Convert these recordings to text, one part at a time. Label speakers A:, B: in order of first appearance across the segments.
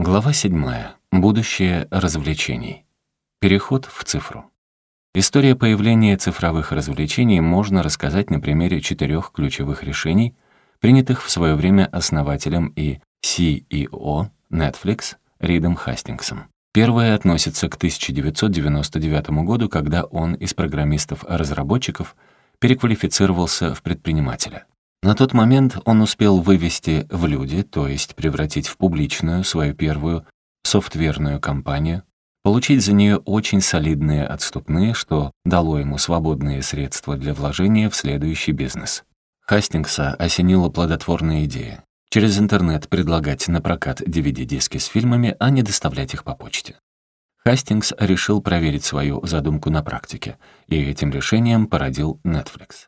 A: Глава 7. Будущее развлечений. Переход в цифру. История появления цифровых развлечений можно рассказать на примере четырех ключевых решений, принятых в свое время основателем и CEO Netflix Ридом Хастингсом. Первое относится к 1999 году, когда он из программистов-разработчиков переквалифицировался в предпринимателя. На тот момент он успел вывести в люди, то есть превратить в публичную свою первую софтверную компанию, получить за нее очень солидные отступные, что дало ему свободные средства для вложения в следующий бизнес. Хастингса осенила плодотворная идея. Через интернет предлагать на прокат DVD-диски с фильмами, а не доставлять их по почте. Хастингс решил проверить свою задумку на практике, и этим решением породил Netflix.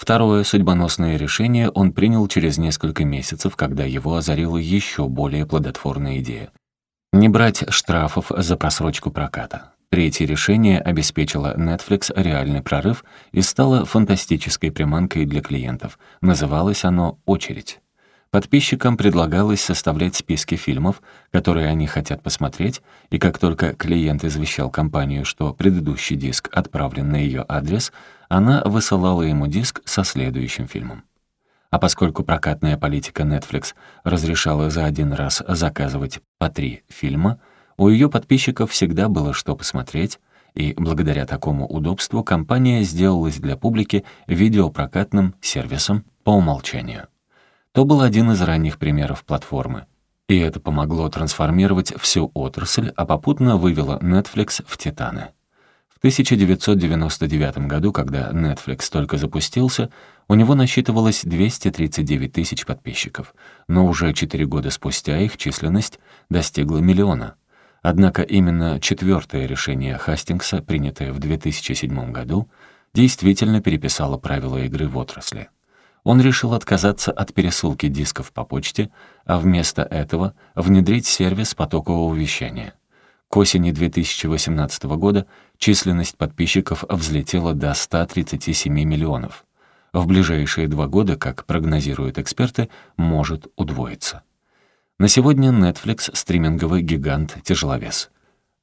A: Второе судьбоносное решение он принял через несколько месяцев, когда его озарила еще более плодотворная идея. Не брать штрафов за просрочку проката. Третье решение обеспечило Netflix реальный прорыв и стало фантастической приманкой для клиентов. Называлось оно «Очередь». Подписчикам предлагалось составлять списки фильмов, которые они хотят посмотреть, и как только клиент извещал компанию, что предыдущий диск отправлен на ее адрес, она высылала ему диск со следующим фильмом. А поскольку прокатная политика Netflix разрешала за один раз заказывать по три фильма, у ее подписчиков всегда было что посмотреть, и благодаря такому удобству компания сделалась для публики видеопрокатным сервисом по умолчанию то был один из ранних примеров платформы. И это помогло трансформировать всю отрасль, а попутно вывело Netflix в титаны. В 1999 году, когда Netflix только запустился, у него насчитывалось 239 тысяч подписчиков, но уже 4 года спустя их численность достигла миллиона. Однако именно четвертое решение Хастингса, принятое в 2007 году, действительно переписало правила игры в отрасли он решил отказаться от пересылки дисков по почте, а вместо этого внедрить сервис потокового вещания. К осени 2018 года численность подписчиков взлетела до 137 миллионов. В ближайшие два года, как прогнозируют эксперты, может удвоиться. На сегодня Netflix — стриминговый гигант-тяжеловес.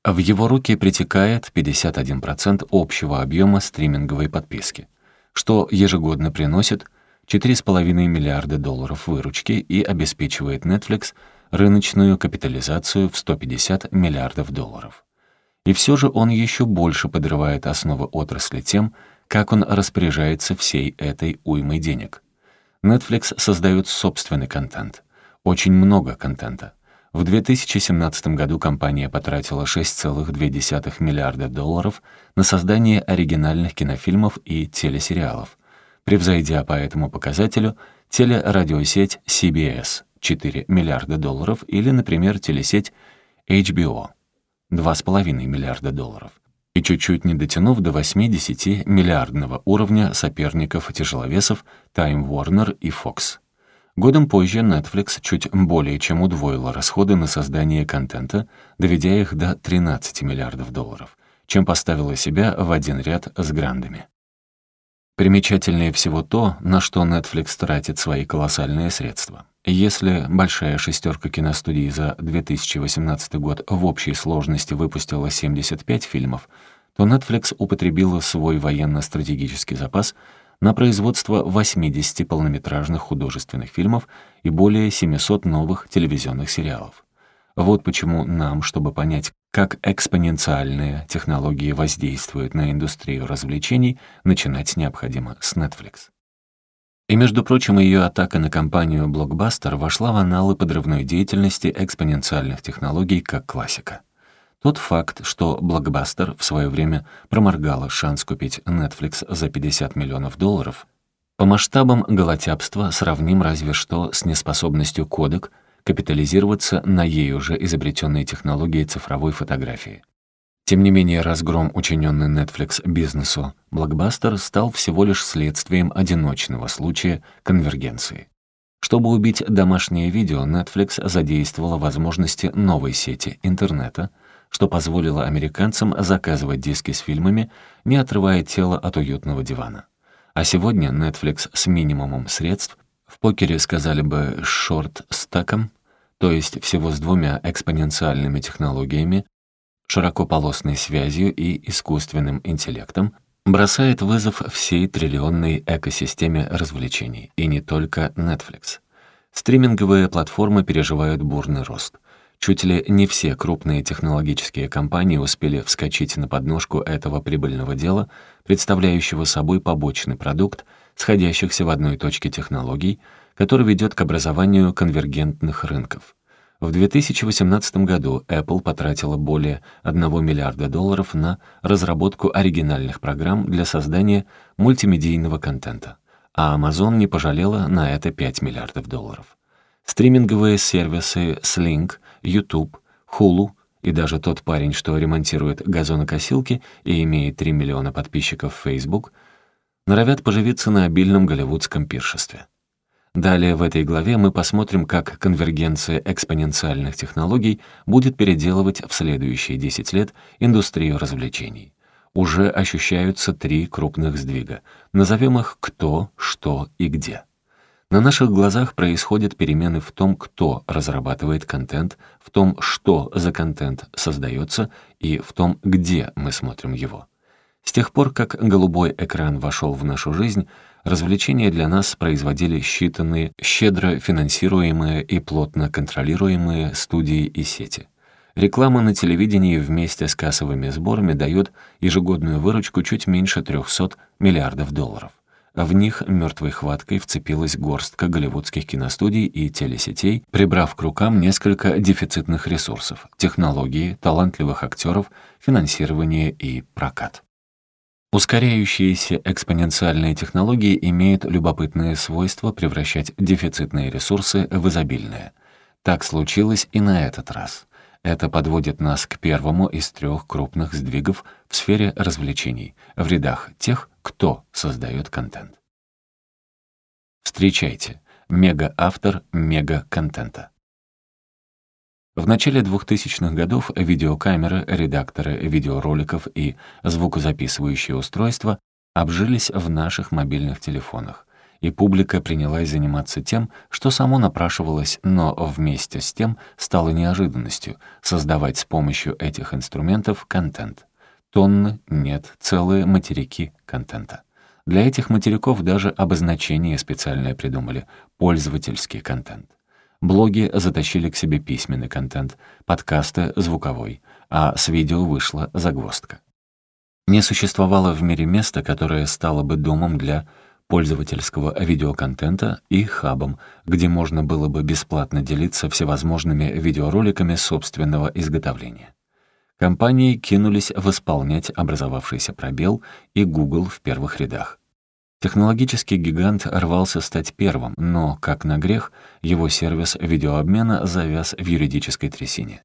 A: В его руки притекает 51% общего объема стриминговой подписки, что ежегодно приносит — 4,5 миллиарда долларов выручки и обеспечивает Netflix рыночную капитализацию в 150 миллиардов долларов. И все же он еще больше подрывает основы отрасли тем, как он распоряжается всей этой уймой денег. Netflix создает собственный контент. Очень много контента. В 2017 году компания потратила 6,2 миллиарда долларов на создание оригинальных кинофильмов и телесериалов, превзойдя по этому показателю телерадиосеть CBS 4 миллиарда долларов или, например, телесеть HBO 2,5 миллиарда долларов и чуть-чуть не дотянув до 80 миллиардного уровня соперников тяжеловесов Time Warner и Fox. Годом позже Netflix чуть более чем удвоила расходы на создание контента, доведя их до 13 миллиардов долларов, чем поставила себя в один ряд с грандами. Примечательнее всего то, на что Netflix тратит свои колоссальные средства. Если большая шестерка киностудий за 2018 год в общей сложности выпустила 75 фильмов, то Netflix употребила свой военно-стратегический запас на производство 80 полнометражных художественных фильмов и более 700 новых телевизионных сериалов. Вот почему нам, чтобы понять, как экспоненциальные технологии воздействуют на индустрию развлечений, начинать необходимо с Netflix. И, между прочим, ее атака на компанию Blockbuster вошла в аналы подрывной деятельности экспоненциальных технологий как классика. Тот факт, что Blockbuster в свое время проморгала шанс купить Netflix за 50 миллионов долларов, по масштабам голотяпства сравним разве что с неспособностью кодек — капитализироваться на ей уже изобретенной технологии цифровой фотографии. Тем не менее, разгром, учиненный Netflix бизнесу, блокбастер стал всего лишь следствием одиночного случая конвергенции. Чтобы убить домашнее видео, Netflix задействовала возможности новой сети интернета, что позволило американцам заказывать диски с фильмами, не отрывая тело от уютного дивана. А сегодня Netflix с минимумом средств, в покере сказали бы шорт-стаком, то есть всего с двумя экспоненциальными технологиями, широкополосной связью и искусственным интеллектом, бросает вызов всей триллионной экосистеме развлечений, и не только Netflix. Стриминговые платформы переживают бурный рост. Чуть ли не все крупные технологические компании успели вскочить на подножку этого прибыльного дела, представляющего собой побочный продукт сходящихся в одной точке технологий, который ведет к образованию конвергентных рынков. В 2018 году Apple потратила более 1 миллиарда долларов на разработку оригинальных программ для создания мультимедийного контента, а Amazon не пожалела на это 5 миллиардов долларов. Стриминговые сервисы Sling, YouTube, Hulu и даже тот парень, что ремонтирует газонокосилки и имеет 3 миллиона подписчиков в Facebook, норовят поживиться на обильном голливудском пиршестве. Далее в этой главе мы посмотрим, как конвергенция экспоненциальных технологий будет переделывать в следующие 10 лет индустрию развлечений. Уже ощущаются три крупных сдвига. Назовем их «кто», «что» и «где». На наших глазах происходят перемены в том, кто разрабатывает контент, в том, что за контент создается и в том, где мы смотрим его. С тех пор, как голубой экран вошел в нашу жизнь, Развлечения для нас производили считанные, щедро финансируемые и плотно контролируемые студии и сети. Реклама на телевидении вместе с кассовыми сборами дает ежегодную выручку чуть меньше 300 миллиардов долларов. В них мертвой хваткой вцепилась горстка голливудских киностудий и телесетей, прибрав к рукам несколько дефицитных ресурсов — технологии, талантливых актеров, финансирование и прокат. Ускоряющиеся экспоненциальные технологии имеют любопытное свойство превращать дефицитные ресурсы в изобильные. Так случилось и на этот раз. Это подводит нас к первому из трех крупных сдвигов в сфере развлечений, в рядах тех, кто создает контент. Встречайте, мега-автор мега-контента. В начале 2000-х годов видеокамеры, редакторы видеороликов и звукозаписывающие устройства обжились в наших мобильных телефонах, и публика принялась заниматься тем, что само напрашивалось, но вместе с тем стало неожиданностью создавать с помощью этих инструментов контент. Тонны, нет, целые материки контента. Для этих материков даже обозначение специальное придумали — пользовательский контент. Блоги затащили к себе письменный контент, подкасты — звуковой, а с видео вышла загвоздка. Не существовало в мире места, которое стало бы домом для пользовательского видеоконтента и хабом, где можно было бы бесплатно делиться всевозможными видеороликами собственного изготовления. Компании кинулись восполнять образовавшийся пробел, и Google в первых рядах. Технологический гигант рвался стать первым, но, как на грех, его сервис видеообмена завяз в юридической трясине.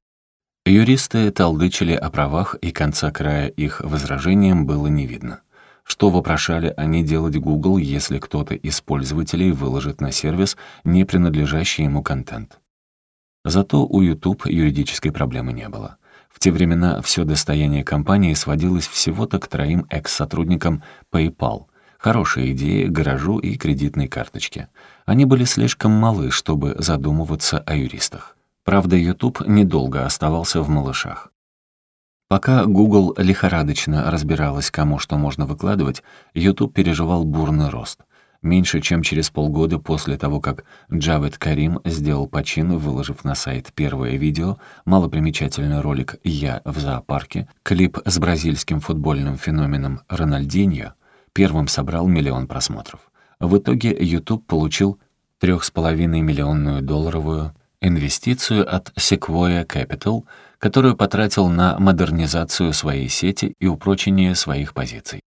A: Юристы толдычили о правах, и конца края их возражениям было не видно. Что вопрошали они делать Google, если кто-то из пользователей выложит на сервис не принадлежащий ему контент? Зато у YouTube юридической проблемы не было. В те времена все достояние компании сводилось всего-то к троим экс-сотрудникам PayPal — Хорошая идея, гаражу и кредитной карточке. Они были слишком малы, чтобы задумываться о юристах. Правда, YouTube недолго оставался в малышах. Пока Google лихорадочно разбиралась, кому что можно выкладывать, YouTube переживал бурный рост. Меньше чем через полгода после того, как Джавед Карим сделал почин, выложив на сайт первое видео, малопримечательный ролик «Я в зоопарке», клип с бразильским футбольным феноменом Рональдиньо, первым собрал миллион просмотров. В итоге YouTube получил 3,5 миллионную долларовую инвестицию от Sequoia Capital, которую потратил на модернизацию своей сети и упрочение своих позиций.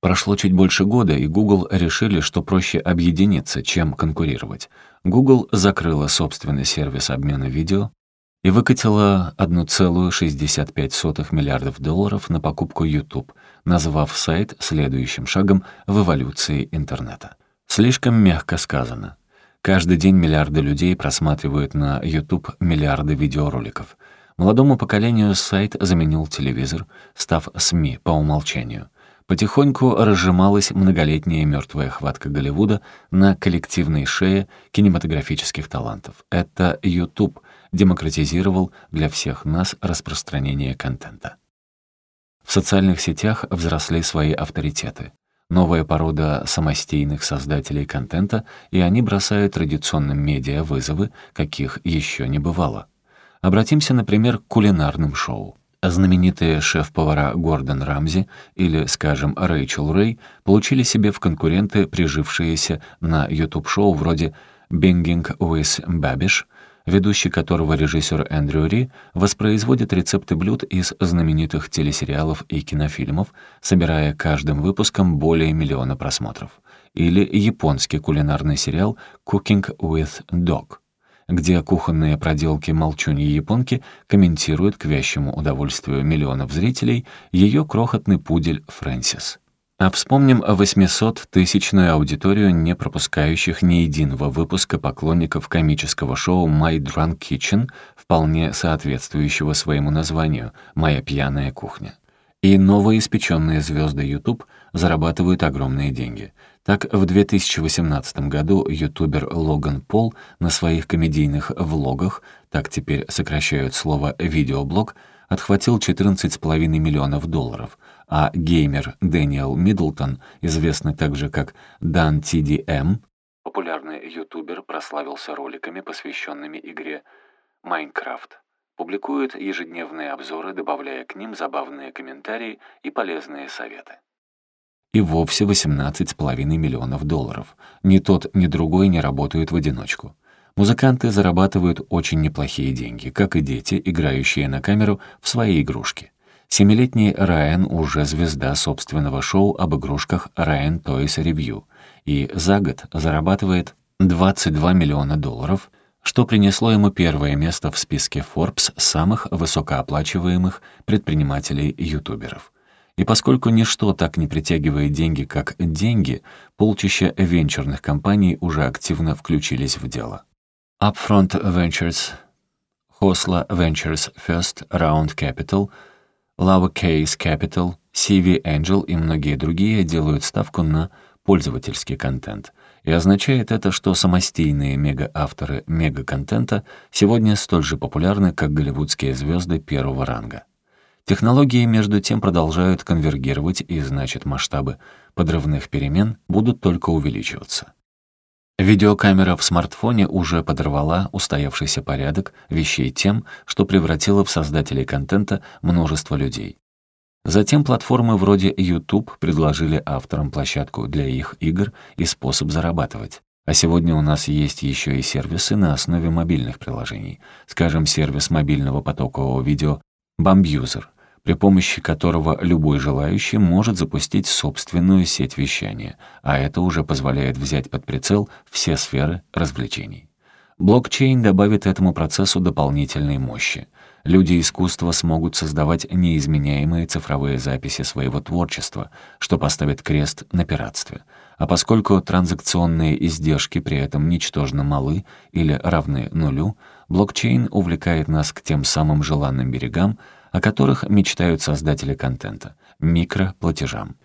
A: Прошло чуть больше года, и Google решили, что проще объединиться, чем конкурировать. Google закрыла собственный сервис обмена видео, и выкатила 1,65 миллиардов долларов на покупку YouTube, назвав сайт следующим шагом в эволюции интернета. Слишком мягко сказано. Каждый день миллиарды людей просматривают на YouTube миллиарды видеороликов. Молодому поколению сайт заменил телевизор, став СМИ по умолчанию. Потихоньку разжималась многолетняя мертвая хватка Голливуда на коллективной шее кинематографических талантов. Это YouTube — демократизировал для всех нас распространение контента. В социальных сетях взросли свои авторитеты. Новая порода самостийных создателей контента, и они бросают традиционным медиа вызовы, каких еще не бывало. Обратимся, например, к кулинарным шоу. Знаменитые шеф-повара Гордон Рамзи или, скажем, Рэйчел Рэй получили себе в конкуренты прижившиеся на YouTube-шоу вроде «Binging with Babish», ведущий которого режиссер Эндрю Ри воспроизводит рецепты блюд из знаменитых телесериалов и кинофильмов, собирая каждым выпуском более миллиона просмотров. Или японский кулинарный сериал «Cooking with Dog», где кухонные проделки молчуньи-японки комментируют к вящему удовольствию миллионов зрителей ее крохотный пудель Фрэнсис. А вспомним 800-тысячную аудиторию, не пропускающих ни единого выпуска поклонников комического шоу «My Drunk Kitchen», вполне соответствующего своему названию «Моя пьяная кухня». И новоиспеченные звезды YouTube зарабатывают огромные деньги. Так, в 2018 году ютубер Логан Пол на своих комедийных влогах, так теперь сокращают слово «видеоблог», отхватил 14,5 миллионов долларов, а геймер Дэниел Миддлтон, известный также как Dan TDM, популярный ютубер, прославился роликами, посвященными игре Майнкрафт, публикует ежедневные обзоры, добавляя к ним забавные комментарии и полезные советы. И вовсе 18,5 миллионов долларов. Ни тот, ни другой не работают в одиночку. Музыканты зарабатывают очень неплохие деньги, как и дети, играющие на камеру в свои игрушки. Семилетний Райан уже звезда собственного шоу об игрушках Ryan Toys Review и за год зарабатывает 22 миллиона долларов, что принесло ему первое место в списке Forbes самых высокооплачиваемых предпринимателей-ютуберов. И поскольку ничто так не притягивает деньги, как деньги, полчища венчурных компаний уже активно включились в дело. Upfront Ventures, Hosla Ventures First Round Capital, Lowercase Capital, CV Angel и многие другие делают ставку на пользовательский контент. И означает это, что самостийные мега-авторы мега-контента сегодня столь же популярны, как голливудские звезды первого ранга. Технологии, между тем, продолжают конвергировать, и значит, масштабы подрывных перемен будут только увеличиваться. Видеокамера в смартфоне уже подорвала устоявшийся порядок вещей тем, что превратила в создателей контента множество людей. Затем платформы вроде YouTube предложили авторам площадку для их игр и способ зарабатывать. А сегодня у нас есть еще и сервисы на основе мобильных приложений. Скажем, сервис мобильного потокового видео Bambuser, при помощи которого любой желающий может запустить собственную сеть вещания, а это уже позволяет взять под прицел все сферы развлечений. Блокчейн добавит этому процессу дополнительной мощи. Люди искусства смогут создавать неизменяемые цифровые записи своего творчества, что поставит крест на пиратстве. А поскольку транзакционные издержки при этом ничтожно малы или равны нулю, блокчейн увлекает нас к тем самым желанным берегам, о которых мечтают создатели контента — микроплатежам.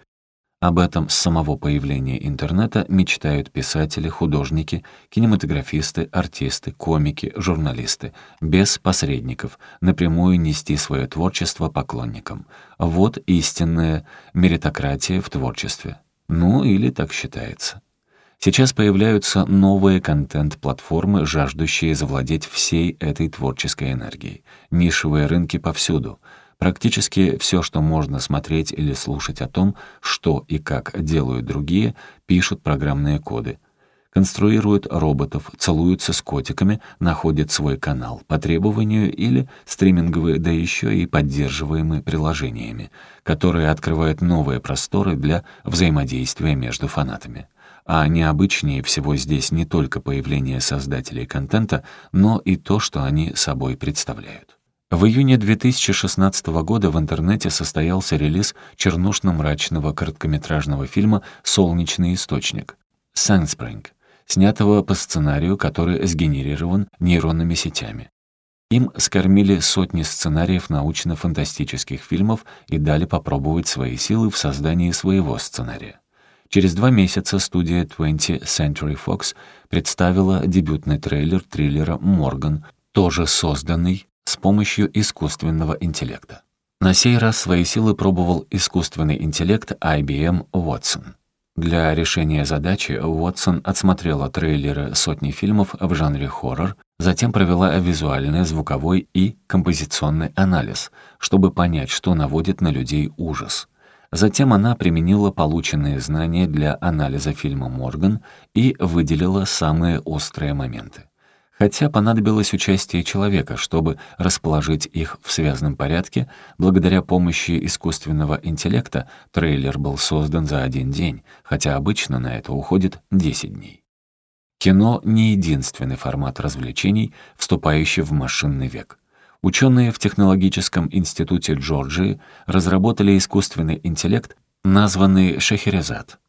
A: Об этом с самого появления интернета мечтают писатели, художники, кинематографисты, артисты, комики, журналисты, без посредников, напрямую нести свое творчество поклонникам. Вот истинная меритократия в творчестве. Ну, или так считается. Сейчас появляются новые контент-платформы, жаждущие завладеть всей этой творческой энергией. Нишевые рынки повсюду. Практически все, что можно смотреть или слушать о том, что и как делают другие, пишут программные коды. Конструируют роботов, целуются с котиками, находят свой канал по требованию или стриминговые, да еще и поддерживаемые приложениями, которые открывают новые просторы для взаимодействия между фанатами. А необычнее всего здесь не только появление создателей контента, но и то, что они собой представляют. В июне 2016 года в интернете состоялся релиз чернушно-мрачного короткометражного фильма «Солнечный источник» «Sunspring», снятого по сценарию, который сгенерирован нейронными сетями. Им скормили сотни сценариев научно-фантастических фильмов и дали попробовать свои силы в создании своего сценария. Через два месяца студия 20th Century Fox представила дебютный трейлер триллера «Морган», тоже созданный с помощью искусственного интеллекта. На сей раз свои силы пробовал искусственный интеллект IBM Watson. Для решения задачи Уотсон отсмотрела трейлеры сотни фильмов в жанре хоррор, затем провела визуальный, звуковой и композиционный анализ, чтобы понять, что наводит на людей ужас. Затем она применила полученные знания для анализа фильма «Морган» и выделила самые острые моменты хотя понадобилось участие человека, чтобы расположить их в связанном порядке, благодаря помощи искусственного интеллекта трейлер был создан за один день, хотя обычно на это уходит 10 дней. Кино — не единственный формат развлечений, вступающий в машинный век. Ученые в Технологическом институте Джорджии разработали искусственный интеллект, названный Шахерезад.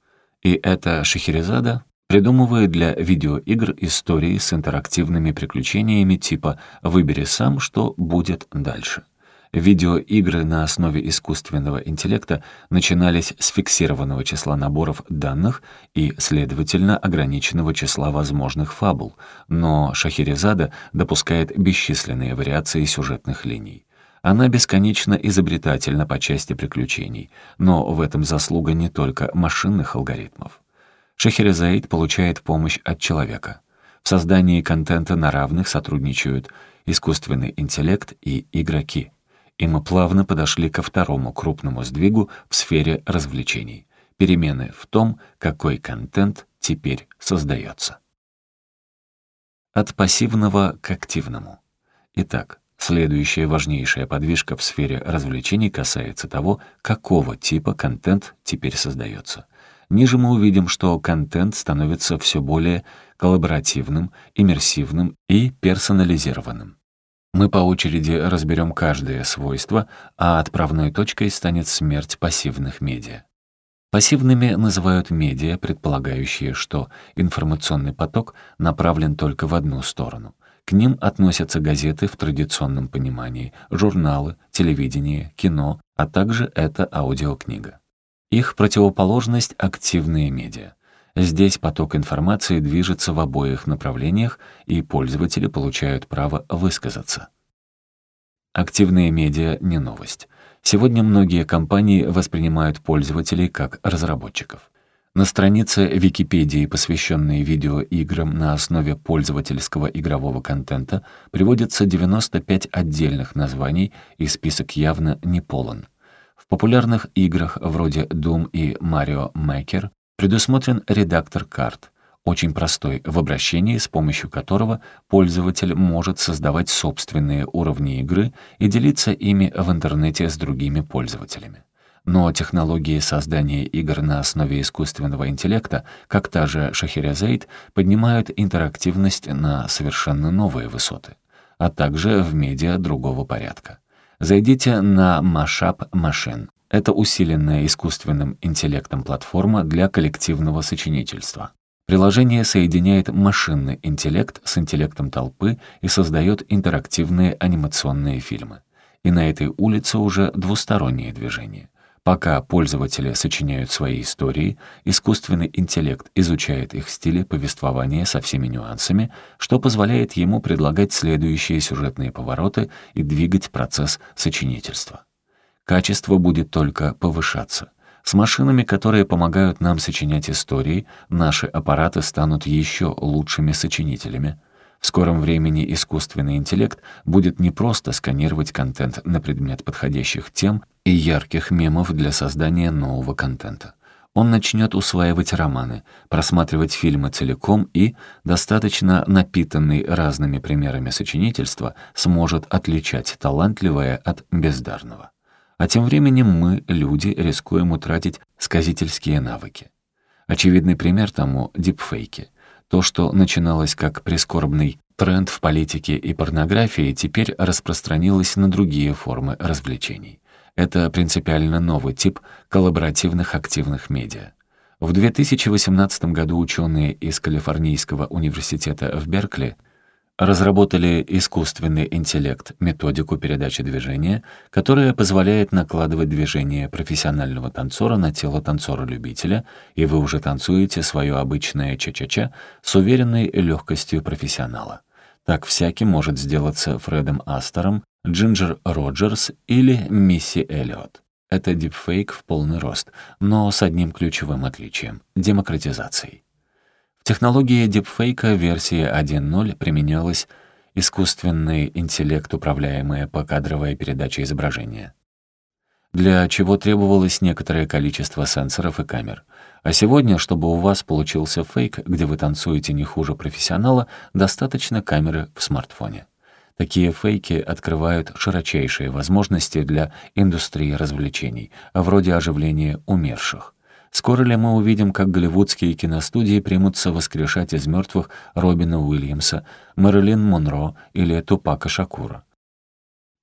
A: И эта Шахерезада Придумывая для видеоигр истории с интерактивными приключениями типа «Выбери сам, что будет дальше». Видеоигры на основе искусственного интеллекта начинались с фиксированного числа наборов данных и, следовательно, ограниченного числа возможных фабул, но Шахерезада допускает бесчисленные вариации сюжетных линий. Она бесконечно изобретательна по части приключений, но в этом заслуга не только машинных алгоритмов. Шахерезаид получает помощь от человека. В создании контента на равных сотрудничают искусственный интеллект и игроки. И мы плавно подошли ко второму крупному сдвигу в сфере развлечений. Перемены в том, какой контент теперь создается. От пассивного к активному. Итак, следующая важнейшая подвижка в сфере развлечений касается того, какого типа контент теперь создается — Ниже мы увидим, что контент становится все более коллаборативным, иммерсивным и персонализированным. Мы по очереди разберем каждое свойство, а отправной точкой станет смерть пассивных медиа. Пассивными называют медиа, предполагающие, что информационный поток направлен только в одну сторону. К ним относятся газеты в традиционном понимании, журналы, телевидение, кино, а также это аудиокнига. Их противоположность — активные медиа. Здесь поток информации движется в обоих направлениях, и пользователи получают право высказаться. Активные медиа — не новость. Сегодня многие компании воспринимают пользователей как разработчиков. На странице Википедии, посвященной видеоиграм на основе пользовательского игрового контента, приводится 95 отдельных названий, и список явно не полон — в популярных играх вроде Doom и Mario Maker предусмотрен редактор карт, очень простой в обращении, с помощью которого пользователь может создавать собственные уровни игры и делиться ими в интернете с другими пользователями. Но технологии создания игр на основе искусственного интеллекта, как та же Шахерезейд, поднимают интерактивность на совершенно новые высоты, а также в медиа другого порядка. Зайдите на Mashup Machine. Это усиленная искусственным интеллектом платформа для коллективного сочинительства. Приложение соединяет машинный интеллект с интеллектом толпы и создает интерактивные анимационные фильмы. И на этой улице уже двустороннее движение. Пока пользователи сочиняют свои истории, искусственный интеллект изучает их стили повествования со всеми нюансами, что позволяет ему предлагать следующие сюжетные повороты и двигать процесс сочинительства. Качество будет только повышаться. С машинами, которые помогают нам сочинять истории, наши аппараты станут еще лучшими сочинителями — в скором времени искусственный интеллект будет не просто сканировать контент на предмет подходящих тем и ярких мемов для создания нового контента. Он начнет усваивать романы, просматривать фильмы целиком и, достаточно напитанный разными примерами сочинительства, сможет отличать талантливое от бездарного. А тем временем мы, люди, рискуем утратить сказительские навыки. Очевидный пример тому — дипфейки — то, что начиналось как прискорбный тренд в политике и порнографии, теперь распространилось на другие формы развлечений. Это принципиально новый тип коллаборативных активных медиа. В 2018 году ученые из Калифорнийского университета в Беркли — разработали искусственный интеллект, методику передачи движения, которая позволяет накладывать движение профессионального танцора на тело танцора-любителя, и вы уже танцуете свое обычное ча-ча-ча с уверенной легкостью профессионала. Так всякий может сделаться Фредом Астером, Джинджер Роджерс или Мисси Эллиот. Это дипфейк в полный рост, но с одним ключевым отличием — демократизацией. В технологии дипфейка версии 1.0 применялась искусственный интеллект, управляемая покадровая передача изображения для чего требовалось некоторое количество сенсоров и камер. А сегодня, чтобы у вас получился фейк, где вы танцуете не хуже профессионала, достаточно камеры в смартфоне. Такие фейки открывают широчайшие возможности для индустрии развлечений, вроде оживления умерших. Скоро ли мы увидим, как голливудские киностудии примутся воскрешать из мертвых Робина Уильямса, Мэрилин Монро или Тупака Шакура?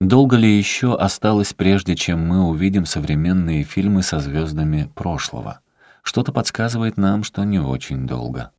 A: Долго ли еще осталось, прежде чем мы увидим современные фильмы со звездами прошлого? Что-то подсказывает нам, что не очень долго.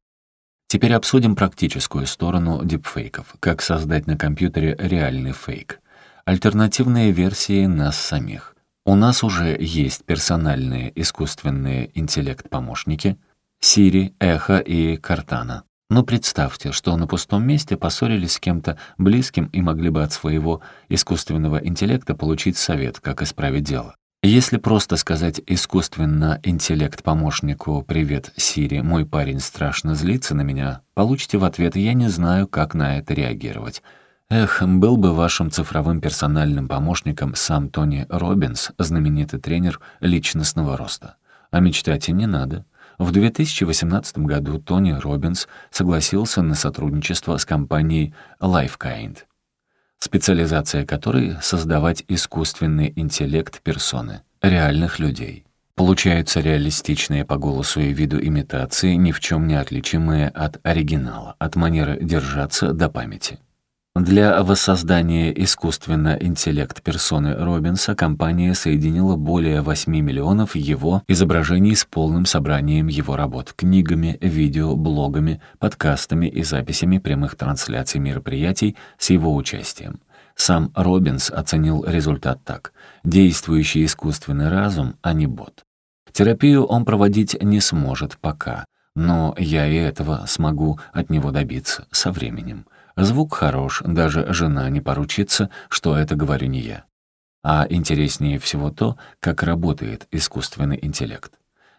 A: Теперь обсудим практическую сторону дипфейков, как создать на компьютере реальный фейк. Альтернативные версии нас самих. У нас уже есть персональные искусственные интеллект-помощники Siri, Эхо и Картана. Но представьте, что на пустом месте поссорились с кем-то близким и могли бы от своего искусственного интеллекта получить совет, как исправить дело. Если просто сказать искусственно интеллект помощнику «Привет, Сири, мой парень страшно злится на меня», получите в ответ «Я не знаю, как на это реагировать». Эх, был бы вашим цифровым персональным помощником сам Тони Робинс, знаменитый тренер личностного роста. А мечтать и не надо. В 2018 году Тони Робинс согласился на сотрудничество с компанией Lifekind, специализация которой — создавать искусственный интеллект персоны, реальных людей. Получаются реалистичные по голосу и виду имитации, ни в чем не отличимые от оригинала, от манеры держаться до памяти. Для воссоздания искусственно интеллект персоны Робинса компания соединила более 8 миллионов его изображений с полным собранием его работ, книгами, видео, блогами, подкастами и записями прямых трансляций мероприятий с его участием. Сам Робинс оценил результат так. Действующий искусственный разум, а не бот. Терапию он проводить не сможет пока, но я и этого смогу от него добиться со временем. Звук хорош, даже жена не поручится, что это говорю не я. А интереснее всего то, как работает искусственный интеллект.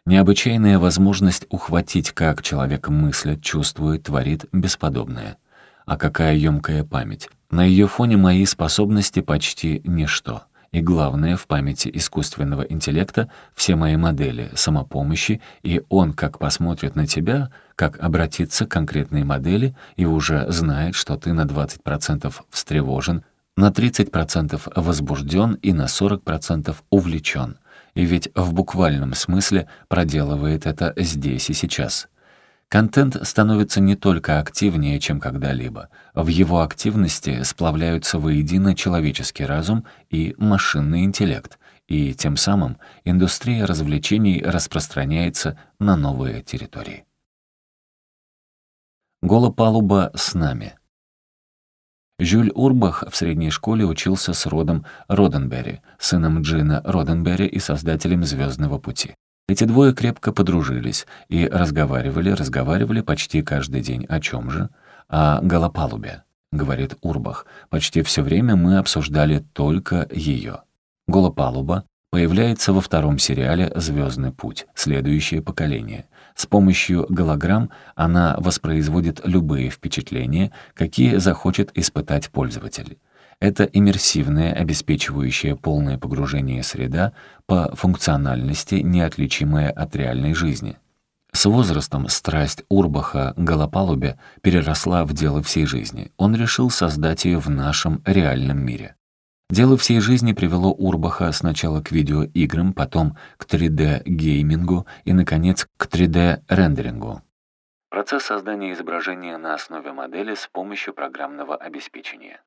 A: Необычайная возможность ухватить, как человек мыслит, чувствует, творит бесподобное. А какая ёмкая память. На ее фоне мои способности почти ничто. И главное, в памяти искусственного интеллекта все мои модели самопомощи, и он, как посмотрит на тебя, как обратиться к конкретной модели, и уже знает, что ты на 20% встревожен, на 30% возбужден и на 40% увлечен. И ведь в буквальном смысле проделывает это здесь и сейчас. Контент становится не только активнее, чем когда-либо. В его активности сплавляются воедино человеческий разум и машинный интеллект, и тем самым индустрия развлечений распространяется на новые территории. Голопалуба с нами. Жюль Урбах в средней школе учился с Родом Роденберри, сыном Джина Роденберри и создателем «Звездного пути». Эти двое крепко подружились и разговаривали, разговаривали почти каждый день. О чем же? О Голопалубе, говорит Урбах. Почти все время мы обсуждали только ее. Голопалуба появляется во втором сериале «Звездный путь. Следующее поколение». С помощью голограмм она воспроизводит любые впечатления, какие захочет испытать пользователь. Это иммерсивная, обеспечивающая полное погружение среда, по функциональности неотличимая от реальной жизни. С возрастом страсть Урбаха к голопалубе переросла в дело всей жизни. Он решил создать ее в нашем реальном мире. Дело всей жизни привело Урбаха сначала к видеоиграм, потом к 3D-геймингу и, наконец, к 3D-рендерингу. Процесс создания изображения на основе модели с помощью программного обеспечения.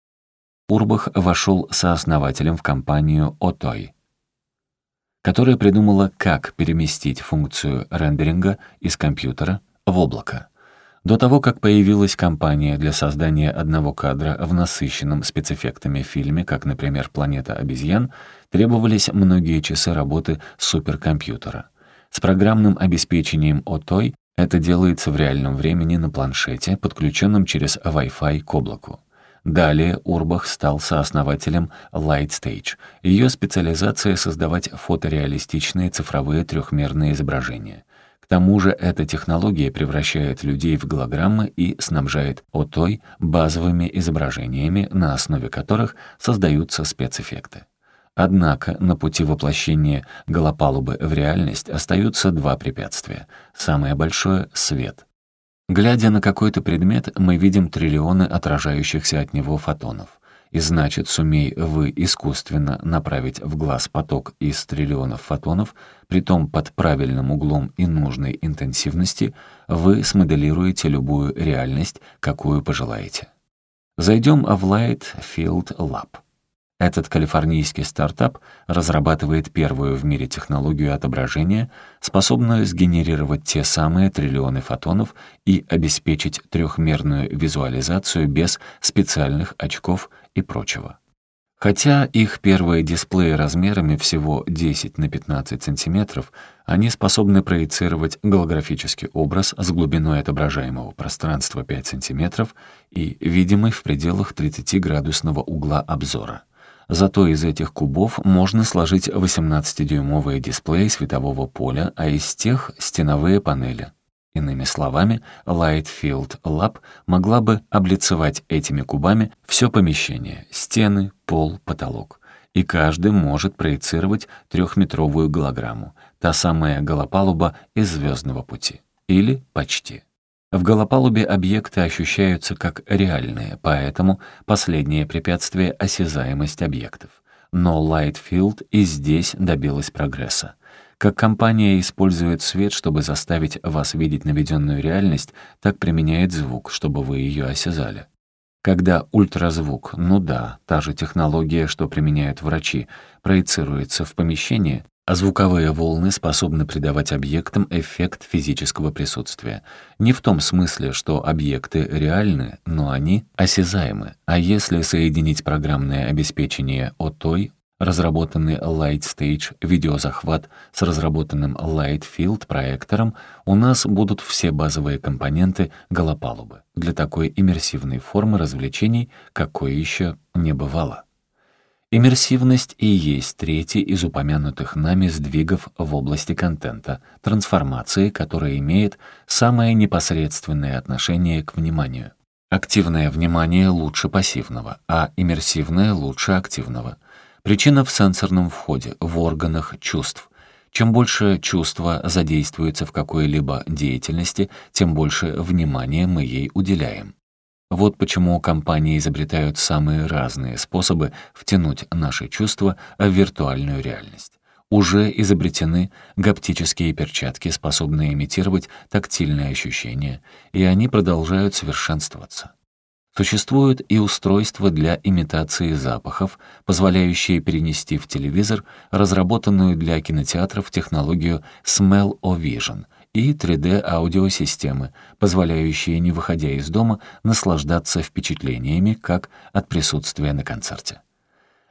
A: Урбах вошел сооснователем в компанию «Отой», которая придумала, как переместить функцию рендеринга из компьютера в облако. До того, как появилась компания для создания одного кадра в насыщенном спецэффектами фильме, как, например, «Планета обезьян», требовались многие часы работы суперкомпьютера. С программным обеспечением ОТОЙ это делается в реальном времени на планшете, подключенном через Wi-Fi к облаку. Далее Урбах стал сооснователем Lightstage. Ее специализация — создавать фотореалистичные цифровые трехмерные изображения. К тому же эта технология превращает людей в голограммы и снабжает ОТОЙ базовыми изображениями, на основе которых создаются спецэффекты. Однако на пути воплощения голопалубы в реальность остаются два препятствия. Самое большое — свет — Глядя на какой-то предмет, мы видим триллионы отражающихся от него фотонов. И значит, сумей вы искусственно направить в глаз поток из триллионов фотонов, притом под правильным углом и нужной интенсивности, вы смоделируете любую реальность, какую пожелаете. Зайдем в Light Field Lab. Этот калифорнийский стартап разрабатывает первую в мире технологию отображения, способную сгенерировать те самые триллионы фотонов и обеспечить трехмерную визуализацию без специальных очков и прочего. Хотя их первые дисплеи размерами всего 10 на 15 сантиметров, они способны проецировать голографический образ с глубиной отображаемого пространства 5 сантиметров и видимый в пределах 30-градусного угла обзора. Зато из этих кубов можно сложить 18-дюймовые дисплеи светового поля, а из тех — стеновые панели. Иными словами, Lightfield Lab могла бы облицевать этими кубами все помещение — стены, пол, потолок. И каждый может проецировать трехметровую голограмму, та самая голопалуба из звездного пути. Или почти. В голопалубе объекты ощущаются как реальные, поэтому последнее препятствие — осязаемость объектов. Но Lightfield и здесь добилась прогресса. Как компания использует свет, чтобы заставить вас видеть наведенную реальность, так применяет звук, чтобы вы ее осязали. Когда ультразвук, ну да, та же технология, что применяют врачи, проецируется в помещение, а звуковые волны способны придавать объектам эффект физического присутствия. Не в том смысле, что объекты реальны, но они осязаемы. А если соединить программное обеспечение ОТОЙ, разработанный Lightstage видеозахват с разработанным Lightfield проектором, у нас будут все базовые компоненты голопалубы для такой иммерсивной формы развлечений, какой еще не бывало. Иммерсивность и есть третий из упомянутых нами сдвигов в области контента, трансформации, которая имеет самое непосредственное отношение к вниманию. Активное внимание лучше пассивного, а иммерсивное лучше активного. Причина в сенсорном входе, в органах чувств. Чем больше чувства задействуется в какой-либо деятельности, тем больше внимания мы ей уделяем. Вот почему компании изобретают самые разные способы втянуть наши чувства в виртуальную реальность. Уже изобретены гаптические перчатки, способные имитировать тактильные ощущения, и они продолжают совершенствоваться. Существуют и устройства для имитации запахов, позволяющие перенести в телевизор разработанную для кинотеатров технологию Smell-O-Vision — и 3D-аудиосистемы, позволяющие, не выходя из дома, наслаждаться впечатлениями, как от присутствия на концерте.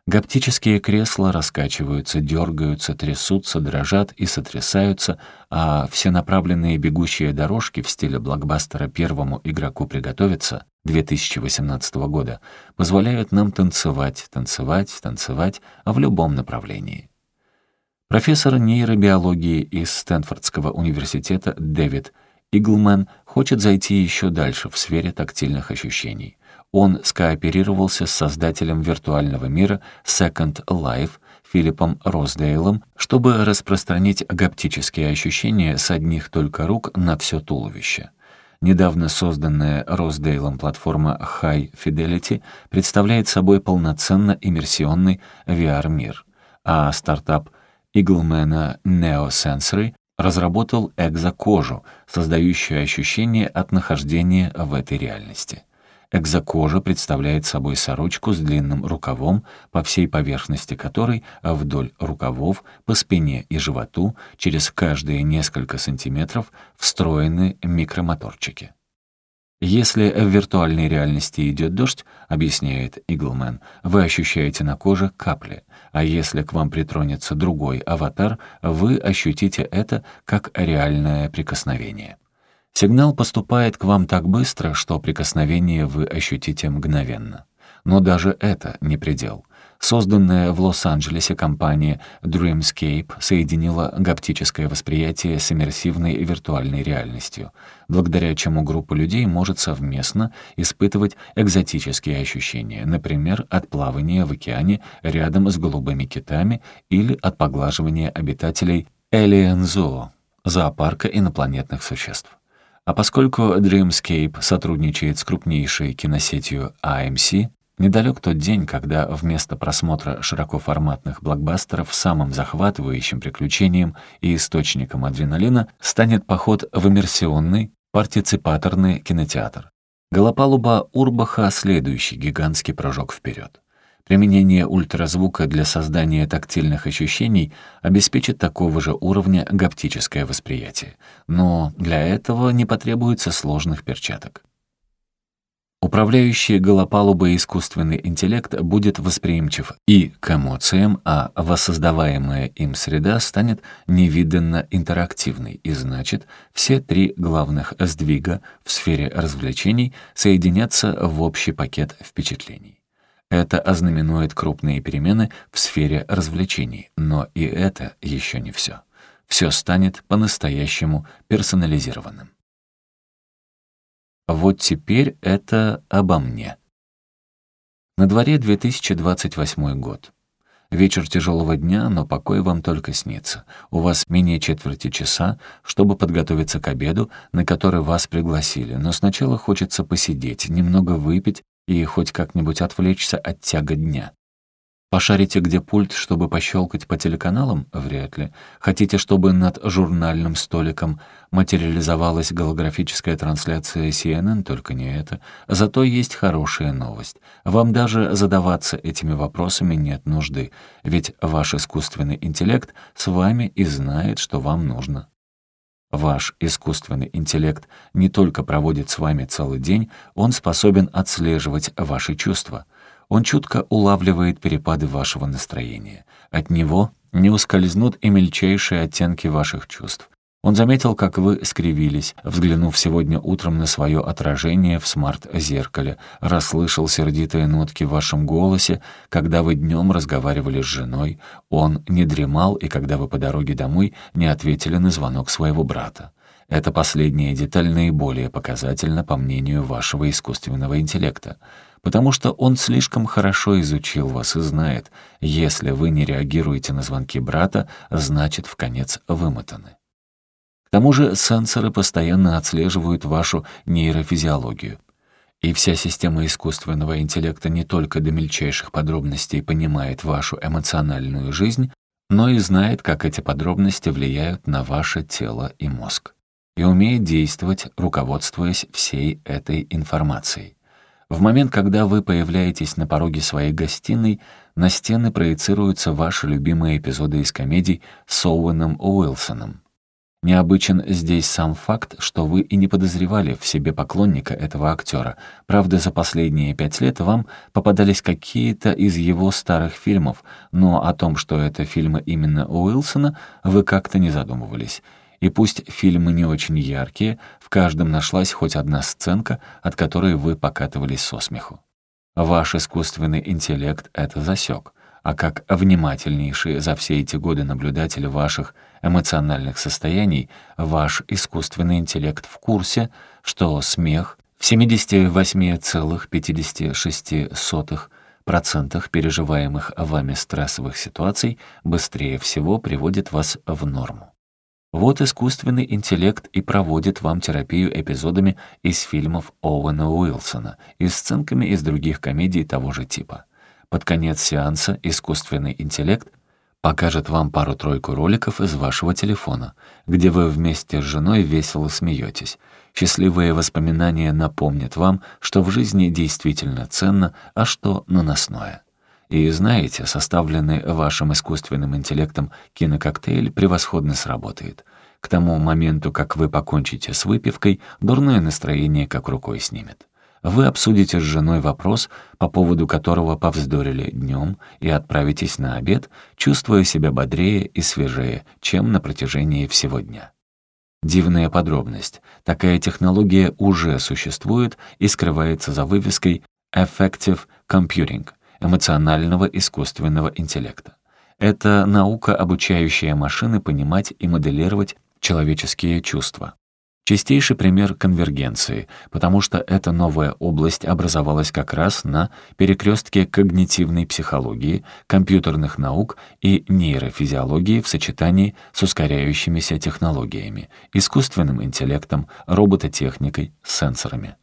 A: Гаптические кресла раскачиваются, дергаются, трясутся, дрожат и сотрясаются, а все направленные бегущие дорожки в стиле блокбастера «Первому игроку приготовиться» 2018 года позволяют нам танцевать, танцевать, танцевать в любом направлении. Профессор нейробиологии из Стэнфордского университета Дэвид Иглман хочет зайти еще дальше в сфере тактильных ощущений. Он скооперировался с создателем виртуального мира Second Life Филиппом Роздейлом, чтобы распространить гаптические ощущения с одних только рук на все туловище. Недавно созданная Роздейлом платформа High Fidelity представляет собой полноценно иммерсионный VR-мир, а стартап Иглмена Neosensory разработал экзокожу, создающую ощущение от нахождения в этой реальности. Экзокожа представляет собой сорочку с длинным рукавом, по всей поверхности которой вдоль рукавов, по спине и животу через каждые несколько сантиметров встроены микромоторчики. Если в виртуальной реальности идет дождь, объясняет Иглмен, вы ощущаете на коже капли, а если к вам притронется другой аватар, вы ощутите это как реальное прикосновение. Сигнал поступает к вам так быстро, что прикосновение вы ощутите мгновенно. Но даже это не предел. Созданная в Лос-Анджелесе компания Dreamscape соединила гаптическое восприятие с иммерсивной виртуальной реальностью, благодаря чему группа людей может совместно испытывать экзотические ощущения, например, от плавания в океане рядом с голубыми китами или от поглаживания обитателей Alien Zoo, зоопарка инопланетных существ. А поскольку Dreamscape сотрудничает с крупнейшей киносетью AMC, Недалек тот день, когда вместо просмотра широкоформатных блокбастеров самым захватывающим приключением и источником адреналина станет поход в иммерсионный, партиципаторный кинотеатр. Голопалуба Урбаха — следующий гигантский прыжок вперед. Применение ультразвука для создания тактильных ощущений обеспечит такого же уровня гаптическое восприятие, но для этого не потребуется сложных перчаток. Управляющий голопалубой искусственный интеллект будет восприимчив и к эмоциям, а воссоздаваемая им среда станет невиданно интерактивной, и значит, все три главных сдвига в сфере развлечений соединятся в общий пакет впечатлений. Это ознаменует крупные перемены в сфере развлечений, но и это еще не все. Все станет по-настоящему персонализированным. Вот теперь это обо мне. На дворе 2028 год. Вечер тяжелого дня, но покой вам только снится. У вас менее четверти часа, чтобы подготовиться к обеду, на который вас пригласили, но сначала хочется посидеть, немного выпить и хоть как-нибудь отвлечься от тяга дня. Пошарите, где пульт, чтобы пощелкать по телеканалам? Вряд ли. Хотите, чтобы над журнальным столиком материализовалась голографическая трансляция CNN? Только не это. Зато есть хорошая новость. Вам даже задаваться этими вопросами нет нужды, ведь ваш искусственный интеллект с вами и знает, что вам нужно. Ваш искусственный интеллект не только проводит с вами целый день, он способен отслеживать ваши чувства — он чутко улавливает перепады вашего настроения. От него не ускользнут и мельчайшие оттенки ваших чувств. Он заметил, как вы скривились, взглянув сегодня утром на свое отражение в смарт-зеркале, расслышал сердитые нотки в вашем голосе, когда вы днем разговаривали с женой, он не дремал, и когда вы по дороге домой не ответили на звонок своего брата. Эта последняя деталь наиболее показательна по мнению вашего искусственного интеллекта потому что он слишком хорошо изучил вас и знает, если вы не реагируете на звонки брата, значит, в конец вымотаны. К тому же сенсоры постоянно отслеживают вашу нейрофизиологию. И вся система искусственного интеллекта не только до мельчайших подробностей понимает вашу эмоциональную жизнь, но и знает, как эти подробности влияют на ваше тело и мозг. И умеет действовать, руководствуясь всей этой информацией. В момент, когда вы появляетесь на пороге своей гостиной, на стены проецируются ваши любимые эпизоды из комедий с Оуэном Уилсоном. Необычен здесь сам факт, что вы и не подозревали в себе поклонника этого актера. Правда, за последние пять лет вам попадались какие-то из его старых фильмов, но о том, что это фильмы именно Уилсона, вы как-то не задумывались. И пусть фильмы не очень яркие, в каждом нашлась хоть одна сценка, от которой вы покатывались со смеху. Ваш искусственный интеллект это засек, а как внимательнейший за все эти годы наблюдатель ваших эмоциональных состояний, ваш искусственный интеллект в курсе, что смех в 78,56% процентах переживаемых вами стрессовых ситуаций быстрее всего приводит вас в норму. Вот искусственный интеллект и проводит вам терапию эпизодами из фильмов Оуэна Уилсона и сценками из других комедий того же типа. Под конец сеанса искусственный интеллект покажет вам пару-тройку роликов из вашего телефона, где вы вместе с женой весело смеетесь. Счастливые воспоминания напомнят вам, что в жизни действительно ценно, а что наносное. И знаете, составленный вашим искусственным интеллектом кинококтейль превосходно сработает. К тому моменту, как вы покончите с выпивкой, дурное настроение как рукой снимет. Вы обсудите с женой вопрос, по поводу которого повздорили днем, и отправитесь на обед, чувствуя себя бодрее и свежее, чем на протяжении всего дня. Дивная подробность. Такая технология уже существует и скрывается за вывеской Affective Computing — эмоционального искусственного интеллекта. Это наука, обучающая машины понимать и моделировать человеческие чувства. Чистейший пример конвергенции, потому что эта новая область образовалась как раз на перекрестке когнитивной психологии, компьютерных наук и нейрофизиологии в сочетании с ускоряющимися технологиями, искусственным интеллектом, робототехникой, сенсорами.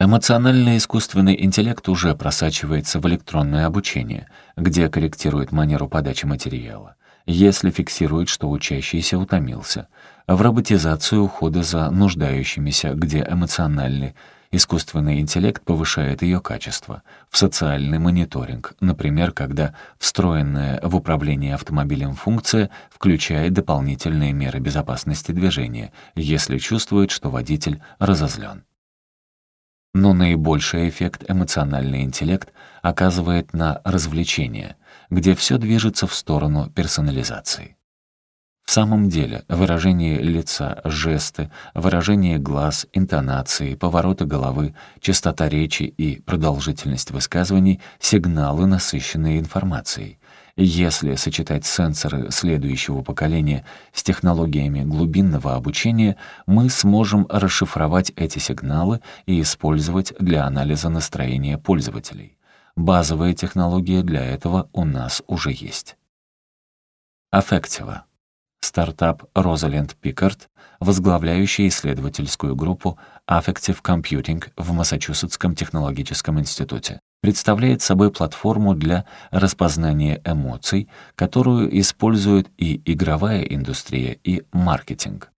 A: Эмоциональный искусственный интеллект уже просачивается в электронное обучение, где корректирует манеру подачи материала, если фиксирует, что учащийся утомился, в роботизацию ухода за нуждающимися, где эмоциональный искусственный интеллект повышает ее качество, в социальный мониторинг, например, когда встроенная в управление автомобилем функция включает дополнительные меры безопасности движения, если чувствует, что водитель разозлен. Но наибольший эффект эмоциональный интеллект оказывает на развлечения, где все движется в сторону персонализации. В самом деле, выражение лица, жесты, выражение глаз, интонации, повороты головы, частота речи и продолжительность высказываний — сигналы, насыщенные информацией. Если сочетать сенсоры следующего поколения с технологиями глубинного обучения, мы сможем расшифровать эти сигналы и использовать для анализа настроения пользователей. Базовая технология для этого у нас уже есть. Аффектива. Стартап Rosalind Пикард, возглавляющий исследовательскую группу Affective Computing в Массачусетском технологическом институте представляет собой платформу для распознания эмоций, которую используют и игровая индустрия, и маркетинг.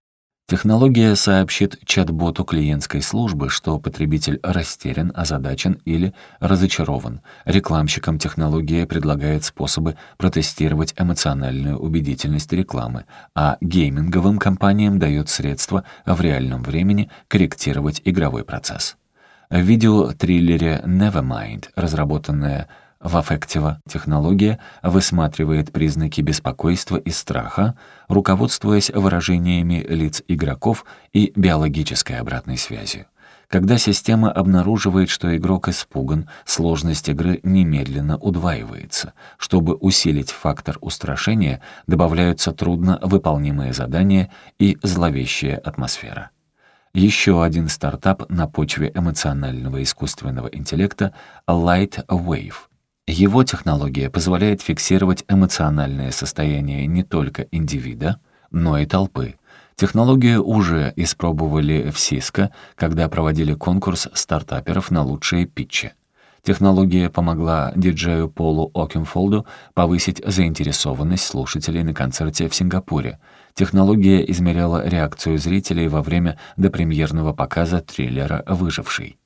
A: Технология сообщит чат-боту клиентской службы, что потребитель растерян, озадачен или разочарован. Рекламщикам технология предлагает способы протестировать эмоциональную убедительность рекламы, а гейминговым компаниям дает средства в реальном времени корректировать игровой процесс. В видеотриллере Nevermind, разработанная в Affectiva технология высматривает признаки беспокойства и страха, руководствуясь выражениями лиц игроков и биологической обратной связью. Когда система обнаруживает, что игрок испуган, сложность игры немедленно удваивается. Чтобы усилить фактор устрашения, добавляются трудно выполнимые задания и зловещая атмосфера. Еще один стартап на почве эмоционального искусственного интеллекта — Light Wave. Его технология позволяет фиксировать эмоциональное состояние не только индивида, но и толпы. Технологию уже испробовали в Cisco, когда проводили конкурс стартаперов на лучшие питчи. Технология помогла диджею Полу Окенфолду повысить заинтересованность слушателей на концерте в Сингапуре. Технология измеряла реакцию зрителей во время допремьерного показа триллера «Выживший».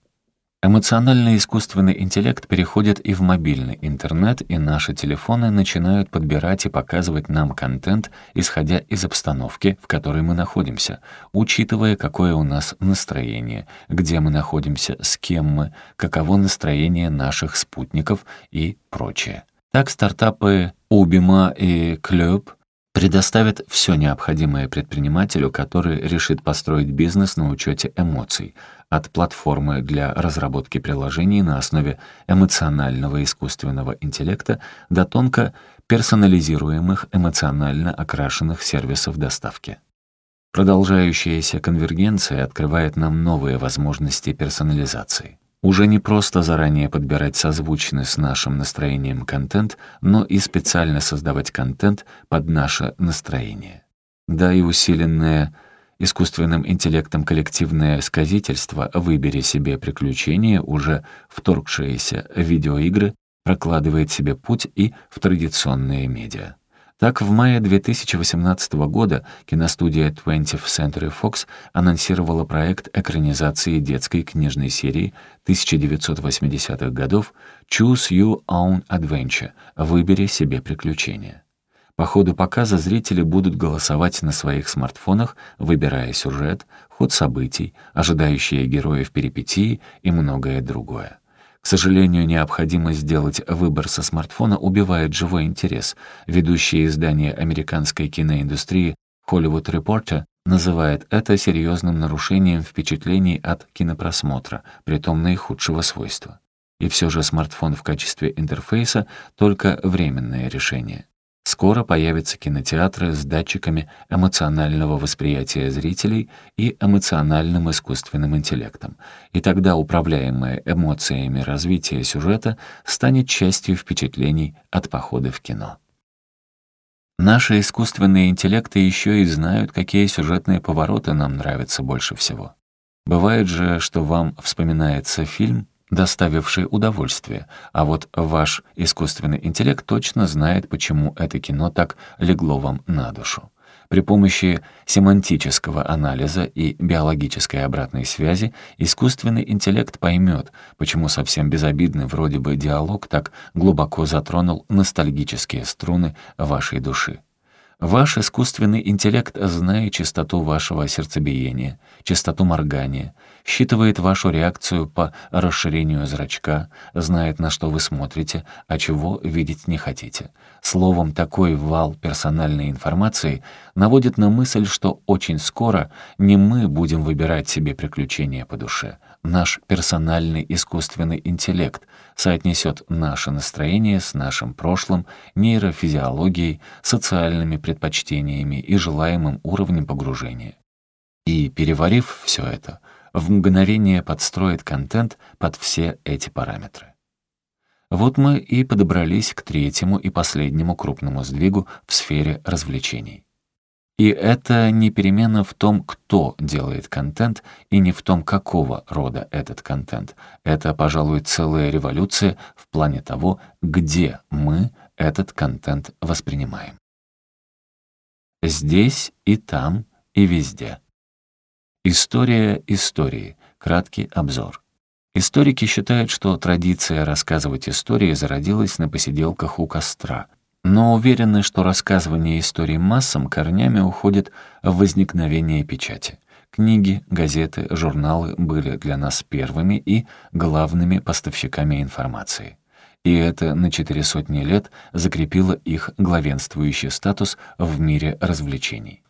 A: Эмоциональный искусственный интеллект переходит и в мобильный интернет, и наши телефоны начинают подбирать и показывать нам контент, исходя из обстановки, в которой мы находимся, учитывая, какое у нас настроение, где мы находимся, с кем мы, каково настроение наших спутников и прочее. Так стартапы Убима и Клёб предоставят все необходимое предпринимателю, который решит построить бизнес на учете эмоций, от платформы для разработки приложений на основе эмоционального искусственного интеллекта до тонко персонализируемых эмоционально окрашенных сервисов доставки. Продолжающаяся конвергенция открывает нам новые возможности персонализации. Уже не просто заранее подбирать созвучный с нашим настроением контент, но и специально создавать контент под наше настроение. Да и усиленное искусственным интеллектом коллективное сказительство «выбери себе приключения», уже вторгшиеся видеоигры, прокладывает себе путь и в традиционные медиа. Так, в мае 2018 года киностудия 20th Century Fox анонсировала проект экранизации детской книжной серии 1980-х годов «Choose Your Own Adventure» — «Выбери себе приключения». По ходу показа зрители будут голосовать на своих смартфонах, выбирая сюжет, ход событий, ожидающие героев перипетии и многое другое. К сожалению, необходимость сделать выбор со смартфона убивает живой интерес. Ведущие издания американской киноиндустрии Hollywood Reporter называет это серьезным нарушением впечатлений от кинопросмотра, притом наихудшего свойства. И все же смартфон в качестве интерфейса — только временное решение. Скоро появятся кинотеатры с датчиками эмоционального восприятия зрителей и эмоциональным искусственным интеллектом, и тогда управляемое эмоциями развитие сюжета станет частью впечатлений от похода в кино. Наши искусственные интеллекты еще и знают, какие сюжетные повороты нам нравятся больше всего. Бывает же, что вам вспоминается фильм, доставивший удовольствие, а вот ваш искусственный интеллект точно знает, почему это кино так легло вам на душу. При помощи семантического анализа и биологической обратной связи искусственный интеллект поймет, почему совсем безобидный вроде бы диалог так глубоко затронул ностальгические струны вашей души. Ваш искусственный интеллект знает частоту вашего сердцебиения, частоту моргания, считывает вашу реакцию по расширению зрачка, знает, на что вы смотрите, а чего видеть не хотите. Словом, такой вал персональной информации наводит на мысль, что очень скоро не мы будем выбирать себе приключения по душе. Наш персональный искусственный интеллект соотнесет наше настроение с нашим прошлым, нейрофизиологией, социальными предпочтениями и желаемым уровнем погружения. И, переварив все это, в мгновение подстроит контент под все эти параметры. Вот мы и подобрались к третьему и последнему крупному сдвигу в сфере развлечений. И это не перемена в том, кто делает контент, и не в том, какого рода этот контент. Это, пожалуй, целая революция в плане того, где мы этот контент воспринимаем. Здесь и там, и везде. История истории. Краткий обзор. Историки считают, что традиция рассказывать истории зародилась на посиделках у костра, но уверены, что рассказывание историй массам корнями уходит в возникновение печати. Книги, газеты, журналы были для нас первыми и главными поставщиками информации. И это на четыре сотни лет закрепило их главенствующий статус в мире развлечений.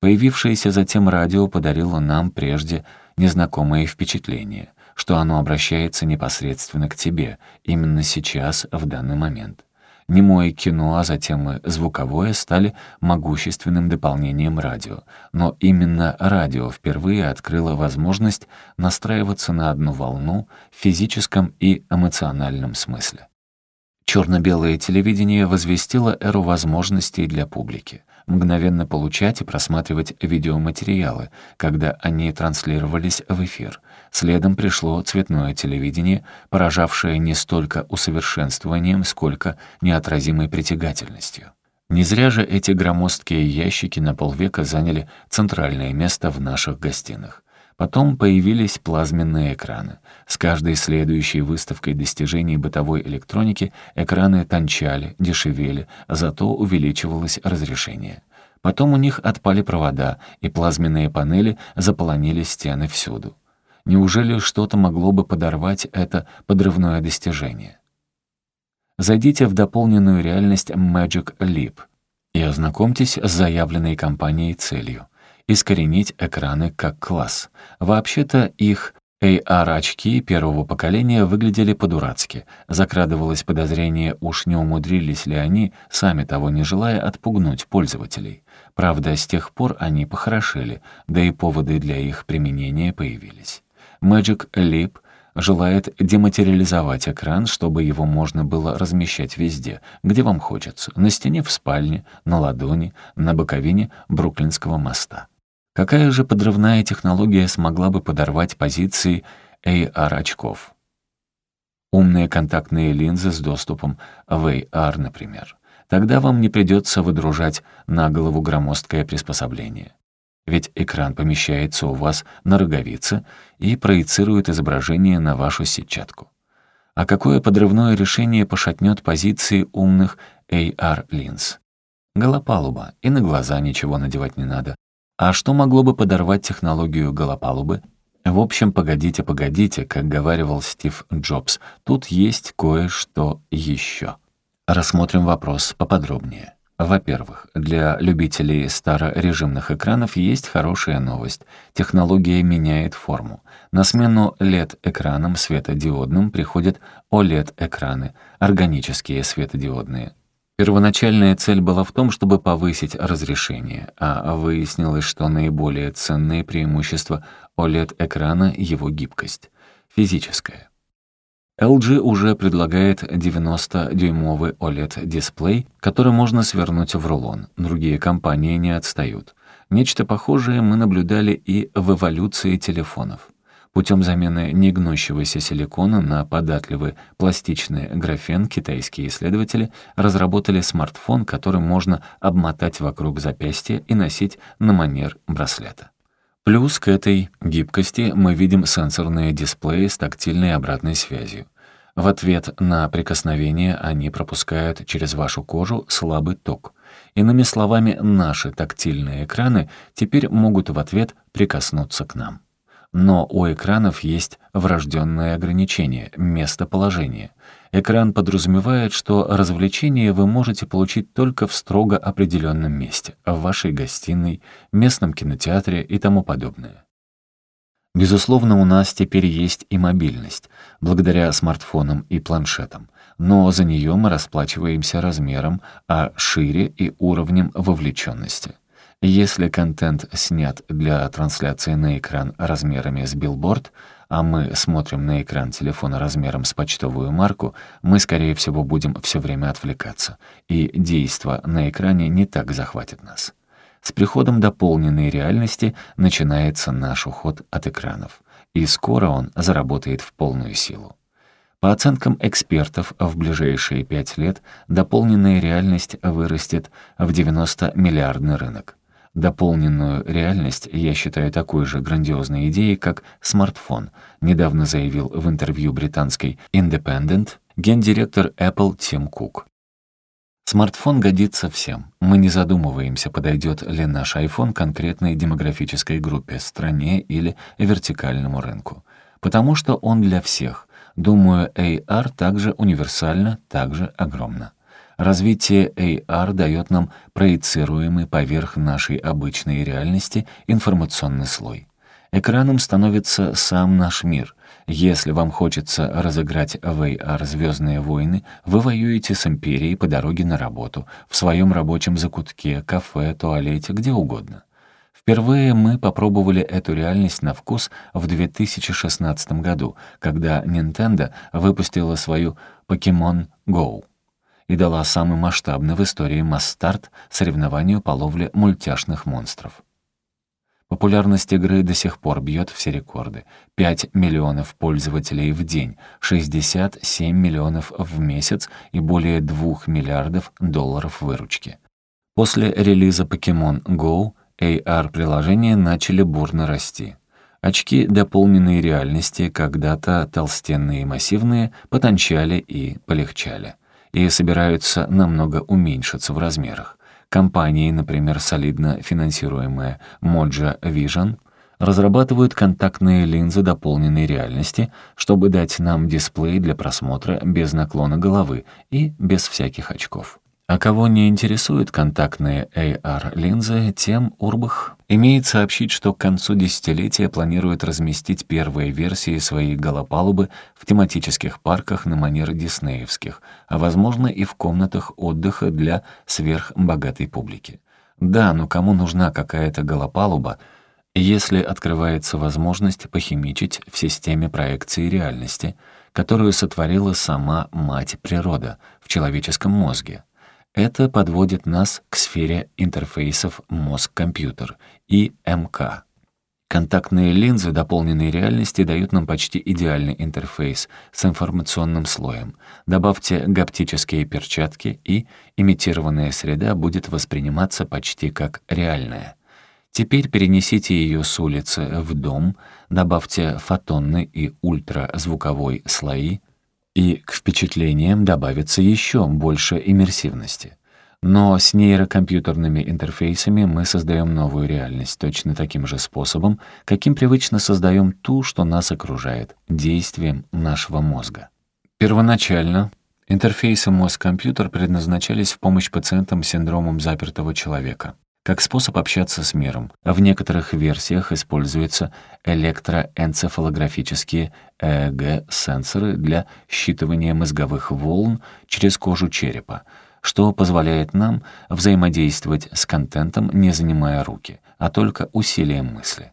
A: Появившееся затем радио подарило нам прежде незнакомые впечатления, что оно обращается непосредственно к тебе, именно сейчас, в данный момент. Немое кино, а затем и звуковое стали могущественным дополнением радио, но именно радио впервые открыло возможность настраиваться на одну волну в физическом и эмоциональном смысле. Черно-белое телевидение возвестило эру возможностей для публики мгновенно получать и просматривать видеоматериалы, когда они транслировались в эфир. Следом пришло цветное телевидение, поражавшее не столько усовершенствованием, сколько неотразимой притягательностью. Не зря же эти громоздкие ящики на полвека заняли центральное место в наших гостиных. Потом появились плазменные экраны. С каждой следующей выставкой достижений бытовой электроники экраны тончали, дешевели, зато увеличивалось разрешение. Потом у них отпали провода, и плазменные панели заполонили стены всюду. Неужели что-то могло бы подорвать это подрывное достижение? Зайдите в дополненную реальность Magic Leap и ознакомьтесь с заявленной компанией целью — искоренить экраны как класс. Вообще-то их AR-очки первого поколения выглядели по-дурацки. Закрадывалось подозрение, уж не умудрились ли они, сами того не желая, отпугнуть пользователей. Правда, с тех пор они похорошели, да и поводы для их применения появились. Magic Leap желает дематериализовать экран, чтобы его можно было размещать везде, где вам хочется, на стене в спальне, на ладони, на боковине Бруклинского моста. Какая же подрывная технология смогла бы подорвать позиции AR-очков? Умные контактные линзы с доступом в AR, например. Тогда вам не придется выдружать на голову громоздкое приспособление. Ведь экран помещается у вас на роговице и проецирует изображение на вашу сетчатку. А какое подрывное решение пошатнет позиции умных AR-линз? Голопалуба, и на глаза ничего надевать не надо. А что могло бы подорвать технологию голопалубы? В общем, погодите, погодите, как говаривал Стив Джобс, тут есть кое-что еще. Рассмотрим вопрос поподробнее. Во-первых, для любителей старорежимных экранов есть хорошая новость. Технология меняет форму. На смену LED-экранам светодиодным приходят OLED-экраны, органические светодиодные. Первоначальная цель была в том, чтобы повысить разрешение, а выяснилось, что наиболее ценные преимущества OLED-экрана — его гибкость, физическая. LG уже предлагает 90-дюймовый OLED-дисплей, который можно свернуть в рулон. Другие компании не отстают. Нечто похожее мы наблюдали и в эволюции телефонов. Путем замены негнущегося силикона на податливый пластичный графен китайские исследователи разработали смартфон, который можно обмотать вокруг запястья и носить на манер браслета. Плюс к этой гибкости мы видим сенсорные дисплеи с тактильной обратной связью. В ответ на прикосновение они пропускают через вашу кожу слабый ток. Иными словами, наши тактильные экраны теперь могут в ответ прикоснуться к нам. Но у экранов есть врожденное ограничение — местоположение. Экран подразумевает, что развлечение вы можете получить только в строго определенном месте, в вашей гостиной, местном кинотеатре и тому подобное. Безусловно, у нас теперь есть и мобильность, благодаря смартфонам и планшетам, но за нее мы расплачиваемся размером, а шире и уровнем вовлеченности. Если контент снят для трансляции на экран размерами с билборд, а мы смотрим на экран телефона размером с почтовую марку, мы, скорее всего, будем все время отвлекаться, и действо на экране не так захватит нас. С приходом дополненной реальности начинается наш уход от экранов, и скоро он заработает в полную силу. По оценкам экспертов, в ближайшие пять лет дополненная реальность вырастет в 90-миллиардный рынок. Дополненную реальность я считаю такой же грандиозной идеей, как смартфон, недавно заявил в интервью британской Independent гендиректор Apple Тим Кук. Смартфон годится всем. Мы не задумываемся, подойдет ли наш iPhone конкретной демографической группе, стране или вертикальному рынку. Потому что он для всех. Думаю, AR также универсально, также огромно. Развитие AR дает нам проецируемый поверх нашей обычной реальности информационный слой. Экраном становится сам наш мир. Если вам хочется разыграть в AR «Звездные войны», вы воюете с Империей по дороге на работу, в своем рабочем закутке, кафе, туалете, где угодно. Впервые мы попробовали эту реальность на вкус в 2016 году, когда Nintendo выпустила свою Pokemon Go и дала самый масштабный в истории масс-старт соревнованию по ловле мультяшных монстров. Популярность игры до сих пор бьет все рекорды. 5 миллионов пользователей в день, 67 миллионов в месяц и более 2 миллиардов долларов выручки. После релиза Pokemon Go AR-приложения начали бурно расти. Очки дополненной реальности, когда-то толстенные и массивные, потончали и полегчали и собираются намного уменьшиться в размерах. Компании, например, солидно финансируемая Moja Vision, разрабатывают контактные линзы дополненной реальности, чтобы дать нам дисплей для просмотра без наклона головы и без всяких очков. А кого не интересуют контактные AR-линзы, тем Урбах имеет сообщить, что к концу десятилетия планирует разместить первые версии своей голопалубы в тематических парках на манер диснеевских, а возможно и в комнатах отдыха для сверхбогатой публики. Да, но кому нужна какая-то голопалуба, если открывается возможность похимичить в системе проекции реальности, которую сотворила сама мать природа в человеческом мозге? Это подводит нас к сфере интерфейсов мозг-компьютер и МК. Контактные линзы дополненной реальности дают нам почти идеальный интерфейс с информационным слоем. Добавьте гаптические перчатки, и имитированная среда будет восприниматься почти как реальная. Теперь перенесите ее с улицы в дом, добавьте фотонный и ультразвуковой слои, и к впечатлениям добавится еще больше иммерсивности. Но с нейрокомпьютерными интерфейсами мы создаем новую реальность точно таким же способом, каким привычно создаем ту, что нас окружает, действием нашего мозга. Первоначально Интерфейсы мозг-компьютер предназначались в помощь пациентам с синдромом запертого человека как способ общаться с миром. В некоторых версиях используются электроэнцефалографические ЭЭГ-сенсоры для считывания мозговых волн через кожу черепа, что позволяет нам взаимодействовать с контентом, не занимая руки, а только усилием мысли.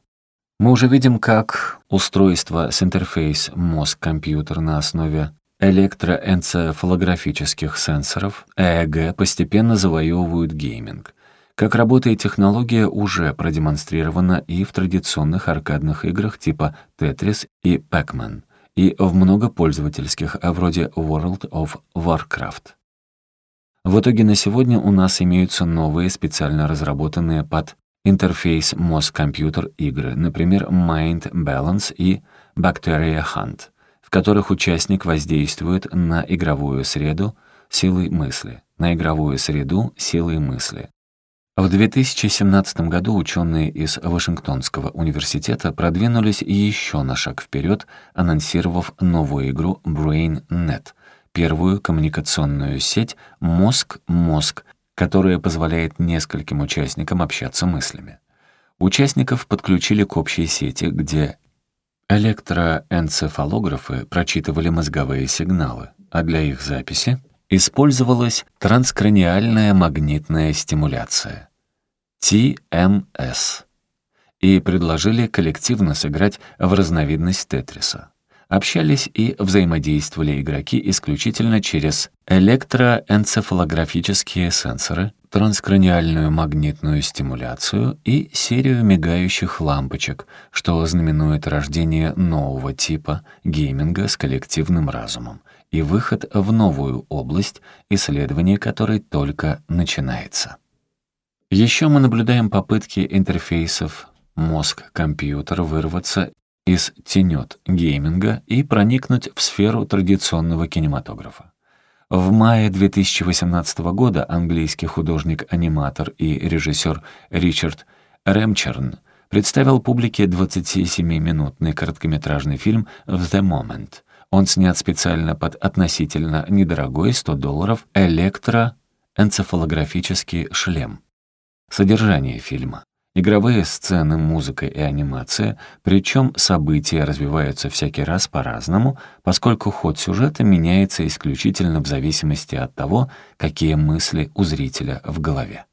A: Мы уже видим, как устройство с интерфейс мозг-компьютер на основе электроэнцефалографических сенсоров ЭЭГ постепенно завоевывают гейминг. Как работает технология, уже продемонстрирована и в традиционных аркадных играх типа Tetris и Pac-Man, и в многопользовательских, а вроде World of Warcraft. В итоге на сегодня у нас имеются новые, специально разработанные под интерфейс мозг-компьютер игры, например, Mind Balance и Bacteria Hunt, в которых участник воздействует на игровую среду силой мысли, на игровую среду силой мысли. В 2017 году ученые из Вашингтонского университета продвинулись еще на шаг вперед, анонсировав новую игру BrainNet, первую коммуникационную сеть «Мозг-мозг», которая позволяет нескольким участникам общаться мыслями. Участников подключили к общей сети, где электроэнцефалографы прочитывали мозговые сигналы, а для их записи использовалась транскраниальная магнитная стимуляция, TMS, и предложили коллективно сыграть в разновидность тетриса. Общались и взаимодействовали игроки исключительно через электроэнцефалографические сенсоры, транскраниальную магнитную стимуляцию и серию мигающих лампочек, что знаменует рождение нового типа гейминга с коллективным разумом и выход в новую область, исследование которой только начинается. Еще мы наблюдаем попытки интерфейсов мозг-компьютер вырваться из тенет гейминга и проникнуть в сферу традиционного кинематографа. В мае 2018 года английский художник-аниматор и режиссер Ричард Ремчерн представил публике 27-минутный короткометражный фильм «The Moment», он снят специально под относительно недорогой 100 долларов электроэнцефалографический шлем. Содержание фильма. Игровые сцены, музыка и анимация, причем события развиваются всякий раз по-разному, поскольку ход сюжета меняется исключительно в зависимости от того, какие мысли у зрителя в голове.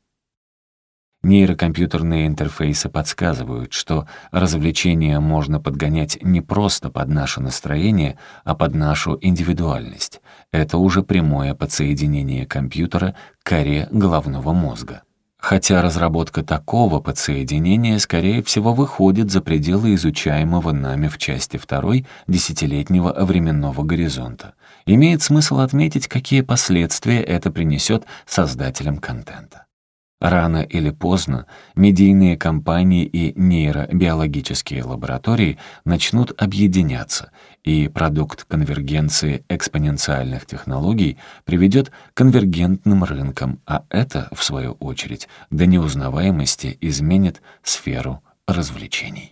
A: Нейрокомпьютерные интерфейсы подсказывают, что развлечения можно подгонять не просто под наше настроение, а под нашу индивидуальность. Это уже прямое подсоединение компьютера к коре головного мозга. Хотя разработка такого подсоединения, скорее всего, выходит за пределы изучаемого нами в части второй десятилетнего временного горизонта. Имеет смысл отметить, какие последствия это принесет создателям контента. Рано или поздно медийные компании и нейробиологические лаборатории начнут объединяться, и продукт конвергенции экспоненциальных технологий приведет к конвергентным рынкам, а это, в свою очередь, до неузнаваемости изменит сферу развлечений.